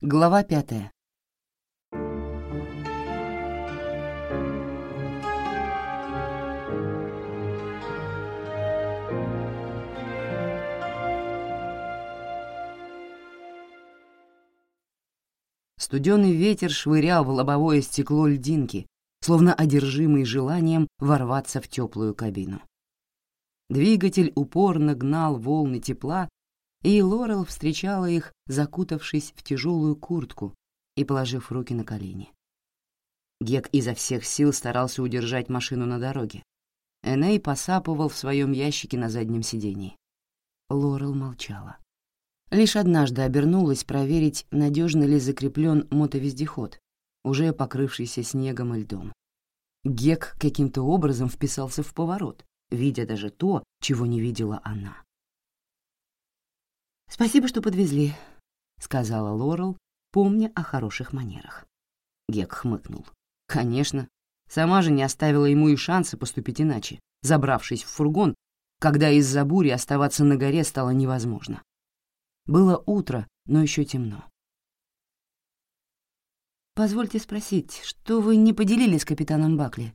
Глава пятая. Студеный ветер швырял в лобовое стекло льдинки, словно одержимый желанием ворваться в теплую кабину. Двигатель упорно гнал волны тепла, и Лорел встречала их, закутавшись в тяжелую куртку и положив руки на колени. Гек изо всех сил старался удержать машину на дороге. Эней посапывал в своем ящике на заднем сидении. Лорел молчала. Лишь однажды обернулась проверить, надежно ли закреплен мотовездеход, уже покрывшийся снегом и льдом. Гек каким-то образом вписался в поворот, видя даже то, чего не видела она. «Спасибо, что подвезли», — сказала Лорел, помня о хороших манерах. Гек хмыкнул. «Конечно. Сама же не оставила ему и шанса поступить иначе, забравшись в фургон, когда из-за бури оставаться на горе стало невозможно. Было утро, но еще темно. «Позвольте спросить, что вы не поделили с капитаном Бакли?»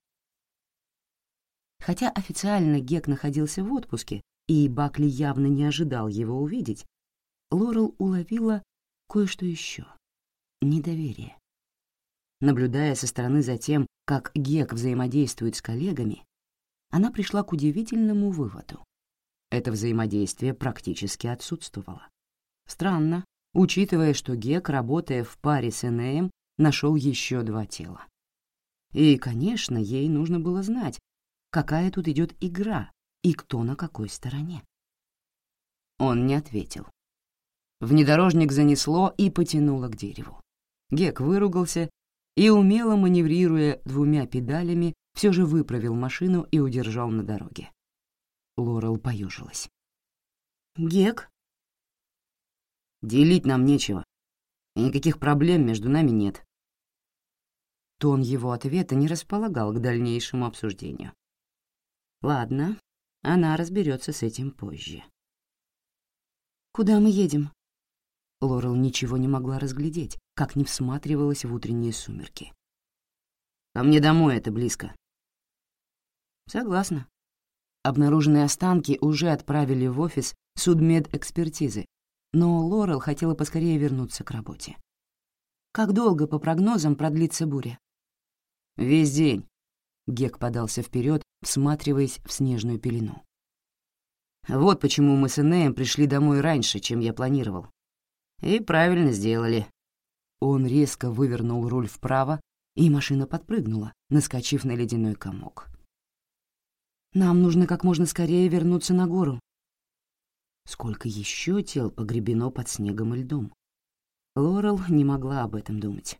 Хотя официально Гек находился в отпуске, и Бакли явно не ожидал его увидеть, Лорел уловила кое-что еще — недоверие. Наблюдая со стороны за тем, как Гек взаимодействует с коллегами, она пришла к удивительному выводу. Это взаимодействие практически отсутствовало. Странно, учитывая, что Гек, работая в паре с Энеем, нашел еще два тела. И, конечно, ей нужно было знать, какая тут идет игра и кто на какой стороне. Он не ответил. Внедорожник занесло и потянуло к дереву. Гек выругался и, умело маневрируя двумя педалями, все же выправил машину и удержал на дороге. Лорел поюжилась. «Гек?» Делить нам нечего, и никаких проблем между нами нет. Тон его ответа не располагал к дальнейшему обсуждению. Ладно, она разберется с этим позже. «Куда мы едем?» Лорел ничего не могла разглядеть, как не всматривалась в утренние сумерки. «Ко мне домой это близко». «Согласна». Обнаруженные останки уже отправили в офис судмедэкспертизы, но Лорел хотела поскорее вернуться к работе. «Как долго, по прогнозам, продлится буря?» «Весь день», — Гек подался вперед, всматриваясь в снежную пелену. «Вот почему мы с Энеем пришли домой раньше, чем я планировал. И правильно сделали». Он резко вывернул руль вправо, и машина подпрыгнула, наскочив на ледяной комок. «Нам нужно как можно скорее вернуться на гору», Сколько еще тел погребено под снегом и льдом? Лорел не могла об этом думать.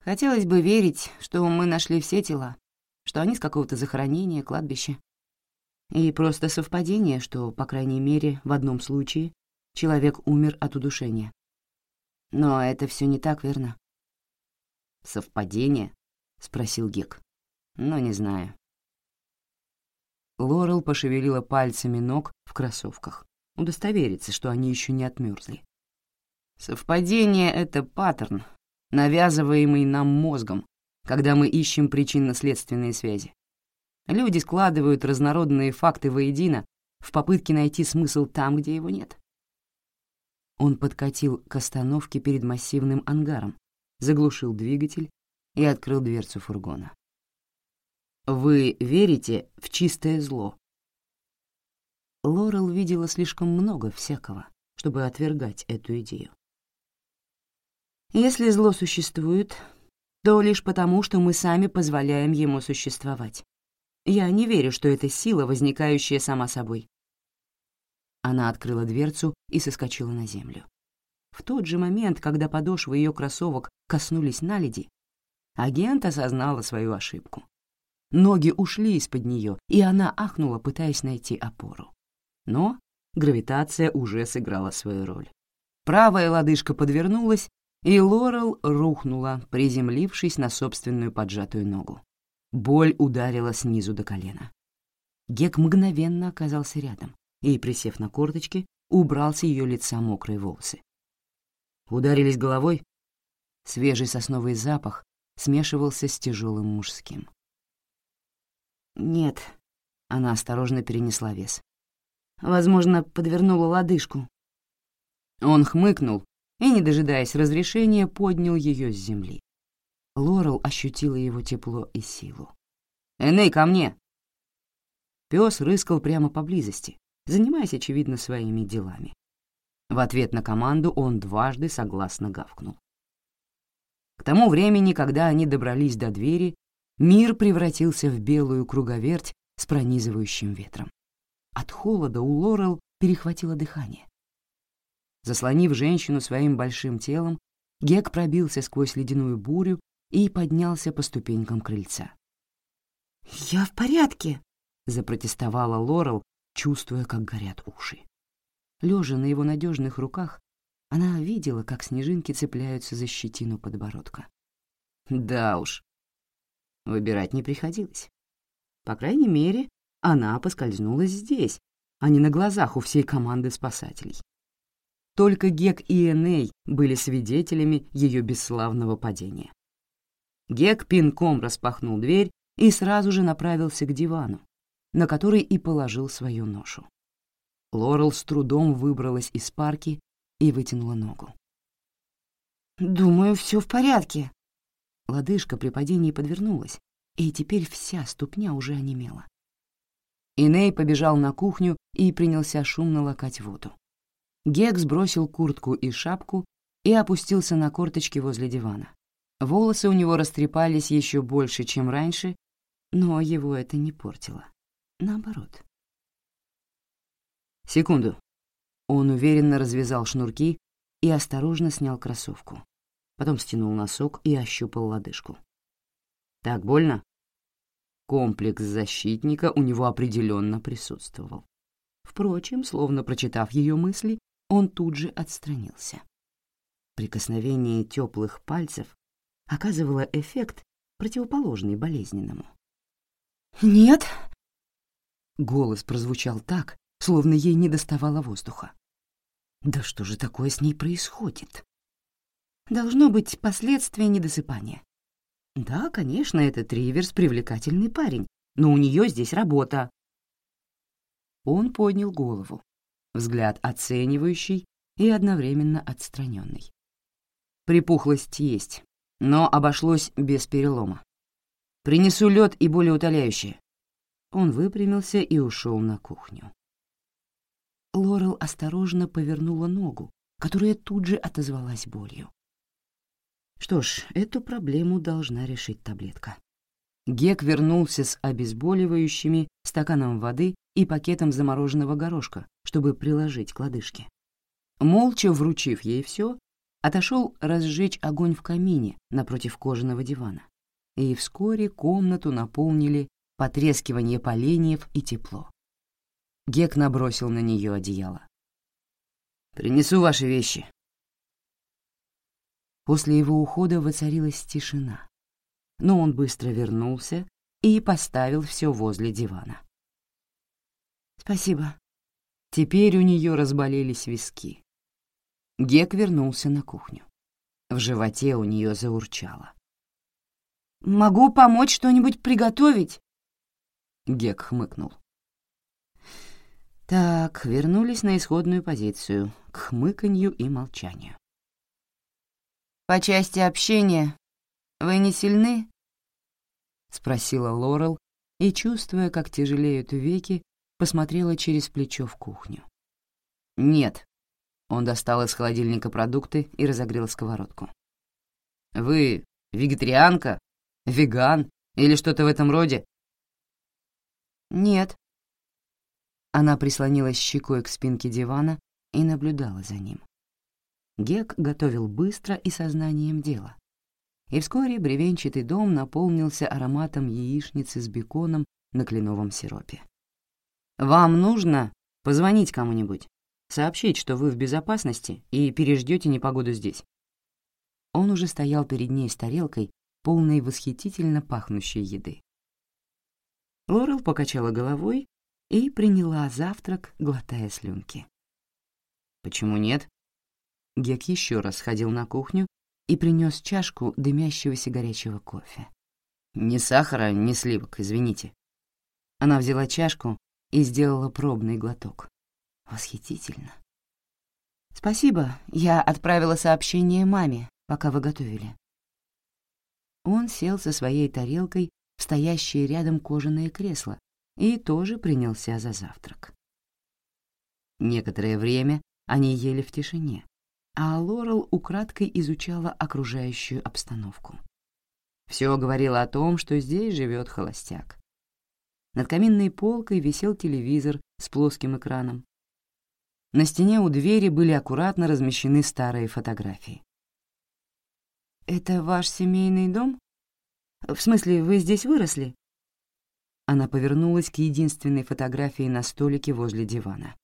Хотелось бы верить, что мы нашли все тела, что они с какого-то захоронения, кладбища. И просто совпадение, что, по крайней мере, в одном случае человек умер от удушения. Но это все не так, верно? «Совпадение?» — спросил Гек. «Ну, не знаю. Лорел пошевелила пальцами ног в кроссовках, удостовериться, что они еще не отмерзли. Совпадение — это паттерн, навязываемый нам мозгом, когда мы ищем причинно-следственные связи. Люди складывают разнородные факты воедино в попытке найти смысл там, где его нет. Он подкатил к остановке перед массивным ангаром, заглушил двигатель и открыл дверцу фургона. Вы верите в чистое зло? Лорел видела слишком много всякого, чтобы отвергать эту идею. Если зло существует, то лишь потому, что мы сами позволяем ему существовать. Я не верю, что это сила, возникающая сама собой. Она открыла дверцу и соскочила на землю. В тот же момент, когда подошвы ее кроссовок коснулись наледи, агент осознала свою ошибку. Ноги ушли из-под нее, и она ахнула, пытаясь найти опору. Но гравитация уже сыграла свою роль. Правая лодыжка подвернулась, и Лорел рухнула, приземлившись на собственную поджатую ногу. Боль ударила снизу до колена. Гек мгновенно оказался рядом и, присев на корточки, убрал с ее лица мокрые волосы. Ударились головой? Свежий сосновый запах смешивался с тяжелым мужским. «Нет», — она осторожно перенесла вес. «Возможно, подвернула лодыжку». Он хмыкнул и, не дожидаясь разрешения, поднял ее с земли. Лорел ощутила его тепло и силу. «Эней, ко мне!» Пес рыскал прямо поблизости, занимаясь, очевидно, своими делами. В ответ на команду он дважды согласно гавкнул. К тому времени, когда они добрались до двери, мир превратился в белую круговерть с пронизывающим ветром. От холода у Лорел перехватило дыхание. Заслонив женщину своим большим телом, Гек пробился сквозь ледяную бурю и поднялся по ступенькам крыльца. «Я в порядке», — запротестовала Лорел, чувствуя, как горят уши. Лежа на его надежных руках, она видела, как снежинки цепляются за щетину подбородка. Да уж, выбирать не приходилось. По крайней мере, она поскользнулась здесь, а не на глазах у всей команды спасателей. Только Гек и Эней были свидетелями ее бесславного падения. Гек пинком распахнул дверь и сразу же направился к дивану, на который и положил свою ношу. Лорел с трудом выбралась из парки и вытянула ногу. «Думаю, все в порядке». Лодыжка при падении подвернулась, и теперь вся ступня уже онемела. Иней побежал на кухню и принялся шумно лакать воду. Гек сбросил куртку и шапку и опустился на корточки возле дивана. Волосы у него растрепались еще больше, чем раньше, но его это не портило. Наоборот. «Секунду». Он уверенно развязал шнурки и осторожно снял кроссовку. Потом стянул носок и ощупал лодыжку. «Так больно?» Комплекс защитника у него определенно присутствовал. Впрочем, словно прочитав ее мысли, он тут же отстранился. Прикосновение теплых пальцев оказывало эффект, противоположный болезненному. «Нет», Голос прозвучал так, словно ей не доставало воздуха. Да что же такое с ней происходит? Должно быть последствия недосыпания. Да, конечно, этот Риверс привлекательный парень, но у нее здесь работа. Он поднял голову, взгляд оценивающий и одновременно отстраненный. Припухлость есть, но обошлось без перелома. Принесу лед и более утоляющее. Он выпрямился и ушел на кухню. Лорел осторожно повернула ногу, которая тут же отозвалась болью. Что ж, эту проблему должна решить таблетка. Гек вернулся с обезболивающими, стаканом воды и пакетом замороженного горошка, чтобы приложить к лодыжке. Молча вручив ей все, отошел разжечь огонь в камине напротив кожаного дивана. И вскоре комнату наполнили потрескивание поленьев и тепло. Гек набросил на нее одеяло. «Принесу ваши вещи». После его ухода воцарилась тишина, но он быстро вернулся и поставил все возле дивана. «Спасибо». Теперь у нее разболелись виски. Гек вернулся на кухню. В животе у нее заурчало. «Могу помочь что-нибудь приготовить?» Гек хмыкнул. Так, вернулись на исходную позицию, к хмыканью и молчанию. «По части общения вы не сильны?» — спросила Лорел, и, чувствуя, как тяжелеют веки, посмотрела через плечо в кухню. «Нет». Он достал из холодильника продукты и разогрел сковородку. «Вы вегетарианка? Веган? Или что-то в этом роде?» «Нет». Она прислонилась щекой к спинке дивана и наблюдала за ним. Гек готовил быстро и сознанием дела. И вскоре бревенчатый дом наполнился ароматом яичницы с беконом на кленовом сиропе. «Вам нужно позвонить кому-нибудь, сообщить, что вы в безопасности и переждете непогоду здесь». Он уже стоял перед ней с тарелкой, полной восхитительно пахнущей еды. Лорел покачала головой и приняла завтрак, глотая слюнки. «Почему нет?» Гек еще раз сходил на кухню и принес чашку дымящегося горячего кофе. «Ни сахара, ни сливок, извините». Она взяла чашку и сделала пробный глоток. Восхитительно. «Спасибо, я отправила сообщение маме, пока вы готовили». Он сел со своей тарелкой стоящее рядом кожаное кресло и тоже принялся за завтрак. Некоторое время они ели в тишине, а Лорел украдкой изучала окружающую обстановку. Все говорило о том, что здесь живет холостяк. Над каминной полкой висел телевизор с плоским экраном. На стене у двери были аккуратно размещены старые фотографии. «Это ваш семейный дом? В смысле, вы здесь выросли?» Она повернулась к единственной фотографии на столике возле дивана.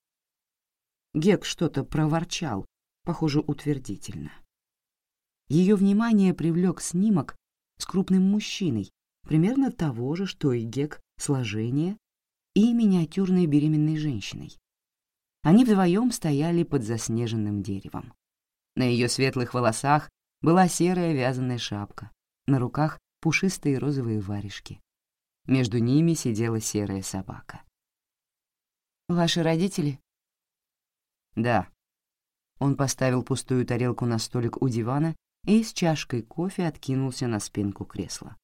Гек что-то проворчал, похоже, утвердительно. Ее внимание привлек снимок с крупным мужчиной, примерно того же, что и Гек, сложение, и миниатюрной беременной женщиной. Они вдвоем стояли под заснеженным деревом. На ее светлых волосах была серая вязаная шапка, на руках пушистые розовые варежки. Между ними сидела серая собака. «Ваши родители?» «Да». Он поставил пустую тарелку на столик у дивана и с чашкой кофе откинулся на спинку кресла.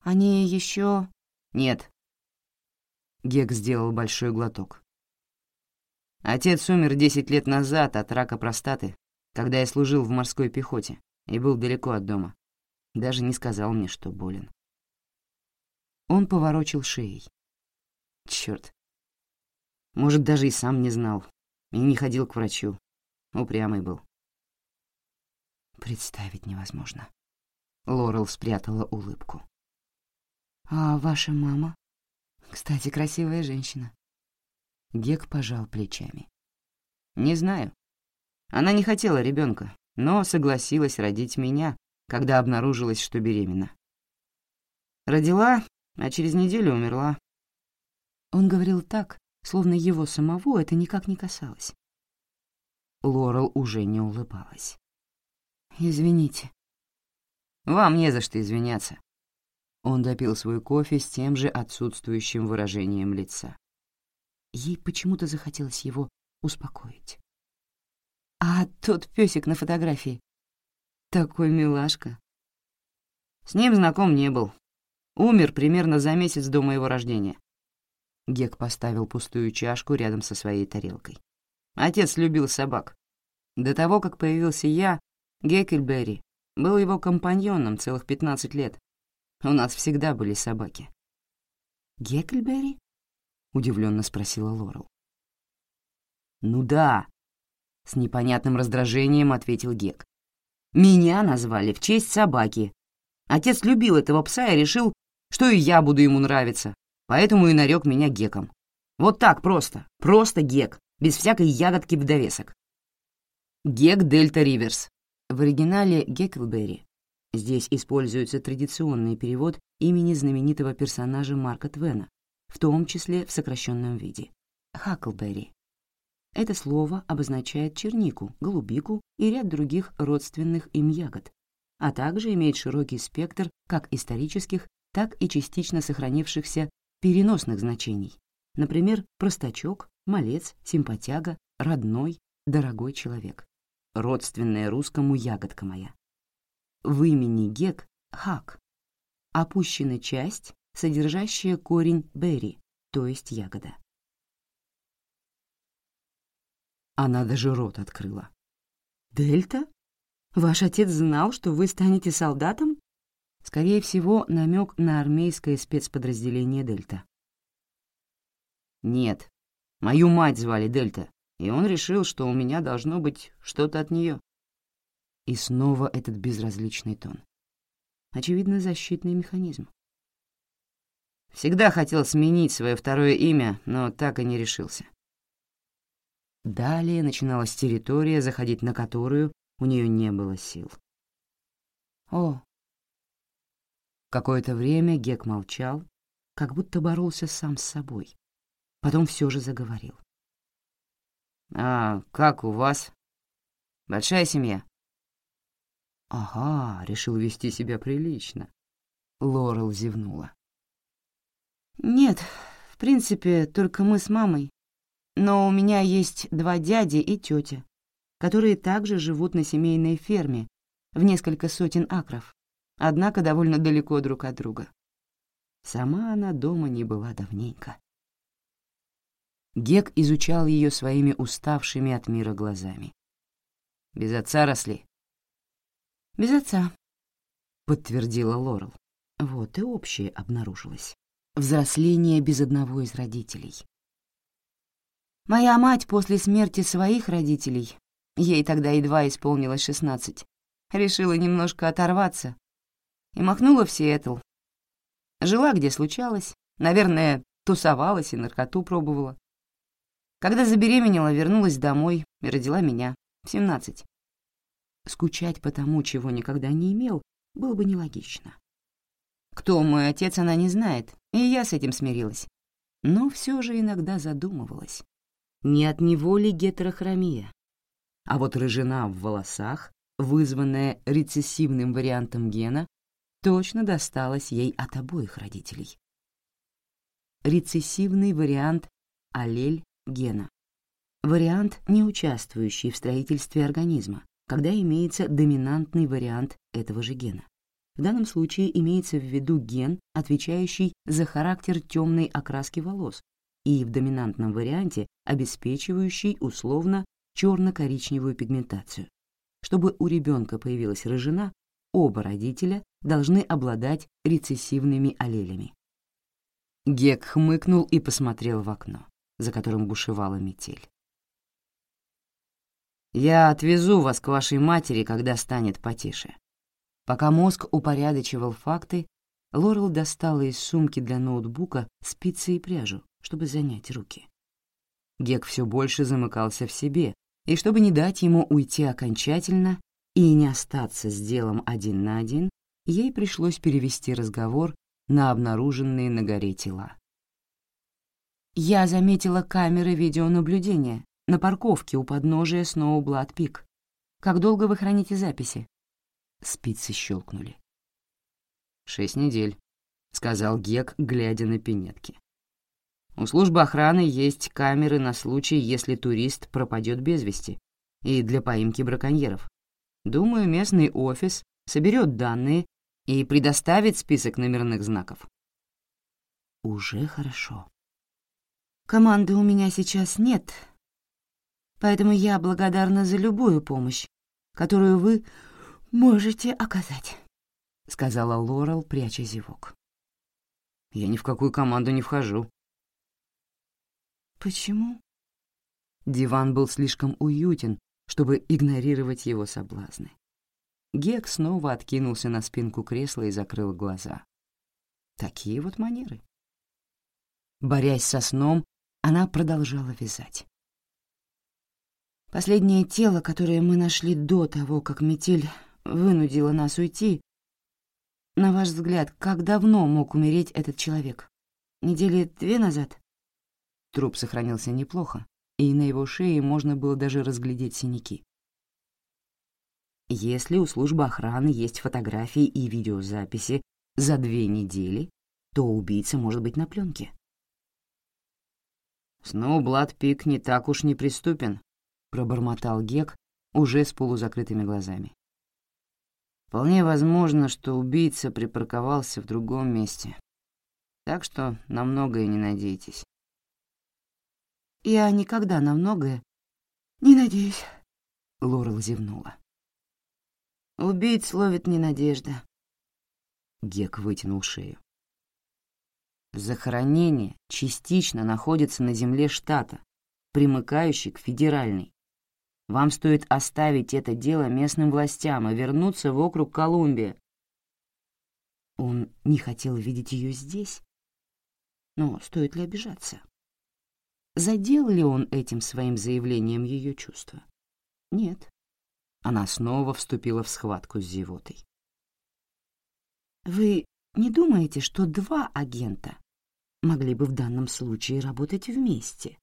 «Они еще...» «Нет». Гек сделал большой глоток. Отец умер десять лет назад от рака простаты, когда я служил в морской пехоте и был далеко от дома. Даже не сказал мне, что болен. Он поворочил шеей. Черт. Может, даже и сам не знал. И не ходил к врачу. Упрямый был. Представить невозможно. Лорел спрятала улыбку. «А ваша мама? Кстати, красивая женщина». Гек пожал плечами. «Не знаю. Она не хотела ребенка, но согласилась родить меня, когда обнаружилась, что беременна. Родила, а через неделю умерла». Он говорил так, словно его самого это никак не касалось. Лорел уже не улыбалась. «Извините». «Вам не за что извиняться». Он допил свой кофе с тем же отсутствующим выражением лица. Ей почему-то захотелось его успокоить. «А тот песик на фотографии? Такой милашка». «С ним знаком не был. Умер примерно за месяц до моего рождения». Гек поставил пустую чашку рядом со своей тарелкой. Отец любил собак. До того, как появился я, Геккельберри был его компаньоном целых 15 лет. У нас всегда были собаки. «Геккельберри?» — удивленно спросила Лорел. «Ну да», — с непонятным раздражением ответил Гек. «Меня назвали в честь собаки. Отец любил этого пса и решил, что и я буду ему нравиться, поэтому и нарек меня Геком. Вот так просто, просто Гек, без всякой ягодки в довесок. Гек Дельта Риверс, в оригинале Геклберри. Здесь используется традиционный перевод имени знаменитого персонажа Марка Твена, в том числе в сокращенном виде — Хаклберри. Это слово обозначает чернику, голубику и ряд других родственных им ягод, а также имеет широкий спектр как исторических, так и частично сохранившихся переносных значений, например, простачок, малец, симпатяга, родной, дорогой человек родственная русскому ягодка моя. В имени Гек — хак. Опущена часть, содержащая корень берри, то есть ягода. Она даже рот открыла. «Дельта? Ваш отец знал, что вы станете солдатом?» Скорее всего, намек на армейское спецподразделение «Дельта». «Нет, мою мать звали Дельта и он решил, что у меня должно быть что-то от нее. И снова этот безразличный тон. Очевидно, защитный механизм. Всегда хотел сменить свое второе имя, но так и не решился. Далее начиналась территория, заходить на которую у нее не было сил. О! Какое-то время Гек молчал, как будто боролся сам с собой. Потом все же заговорил. «А как у вас?» Большая семья?» «Ага, решил вести себя прилично». Лорел зевнула. «Нет, в принципе, только мы с мамой. Но у меня есть два дяди и тетя, которые также живут на семейной ферме в несколько сотен акров, однако довольно далеко друг от друга. Сама она дома не была давненько. Гек изучал ее своими уставшими от мира глазами. «Без отца росли?» «Без отца», — подтвердила Лорел. Вот и общее обнаружилось. Взросление без одного из родителей. Моя мать после смерти своих родителей, ей тогда едва исполнилось шестнадцать, решила немножко оторваться и махнула в Сиэтл. Жила, где случалось, наверное, тусовалась и наркоту пробовала. Когда забеременела, вернулась домой и родила меня в семнадцать. Скучать по тому, чего никогда не имел, было бы нелогично. Кто мой отец, она не знает, и я с этим смирилась. Но все же иногда задумывалась. Не от него ли гетерохромия? А вот рыжина в волосах, вызванная рецессивным вариантом гена, точно досталась ей от обоих родителей. Рецессивный вариант аллель гена. Вариант, не участвующий в строительстве организма, когда имеется доминантный вариант этого же гена. В данном случае имеется в виду ген, отвечающий за характер темной окраски волос, и в доминантном варианте обеспечивающий условно черно-коричневую пигментацию. Чтобы у ребенка появилась рыжина, оба родителя должны обладать рецессивными аллелями. Гек хмыкнул и посмотрел в окно, за которым бушевала метель. «Я отвезу вас к вашей матери, когда станет потише». Пока мозг упорядочивал факты, Лорел достала из сумки для ноутбука спицы и пряжу, чтобы занять руки. Гек все больше замыкался в себе, и чтобы не дать ему уйти окончательно и не остаться с делом один на один, ей пришлось перевести разговор на обнаруженные на горе тела. «Я заметила камеры видеонаблюдения на парковке у подножия Сноублад-Пик. Как долго вы храните записи?» Спицы щелкнули. «Шесть недель», — сказал Гек, глядя на пинетки. «У службы охраны есть камеры на случай, если турист пропадет без вести, и для поимки браконьеров. Думаю, местный офис соберет данные и предоставит список номерных знаков». «Уже хорошо». «Команды у меня сейчас нет, поэтому я благодарна за любую помощь, которую вы можете оказать», — сказала Лорел, пряча зевок. «Я ни в какую команду не вхожу». «Почему?» Диван был слишком уютен, чтобы игнорировать его соблазны. Гек снова откинулся на спинку кресла и закрыл глаза. Такие вот манеры. Борясь со сном, она продолжала вязать. Последнее тело, которое мы нашли до того, как метель вынудила нас уйти. На ваш взгляд, как давно мог умереть этот человек? Недели две назад? Труп сохранился неплохо, и на его шее можно было даже разглядеть синяки. Если у службы охраны есть фотографии и видеозаписи за две недели, то убийца может быть на пленке. «Сноублад Пик не так уж неприступен», — пробормотал Гек уже с полузакрытыми глазами. Вполне возможно, что убийца припарковался в другом месте. Так что на многое не надейтесь. «Я никогда на многое не надеюсь», — Лорел зевнула. «Убийц ловит не надежда». Гек вытянул шею. Захоронение частично находится на земле штата, примыкающей к федеральной. Вам стоит оставить это дело местным властям и вернуться в округ Колумбия. Он не хотел видеть ее здесь. Но стоит ли обижаться? Задел ли он этим своим заявлением ее чувства? Нет. Она снова вступила в схватку с зевотой. «Вы не думаете, что два агента могли бы в данном случае работать вместе?»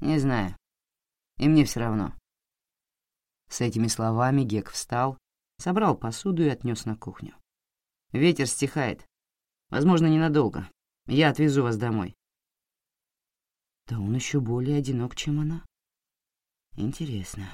«Не знаю. И мне все равно. С этими словами Гек встал, собрал посуду и отнес на кухню. «Ветер стихает. Возможно, ненадолго. Я отвезу вас домой». Да он еще более одинок, чем она. Интересно.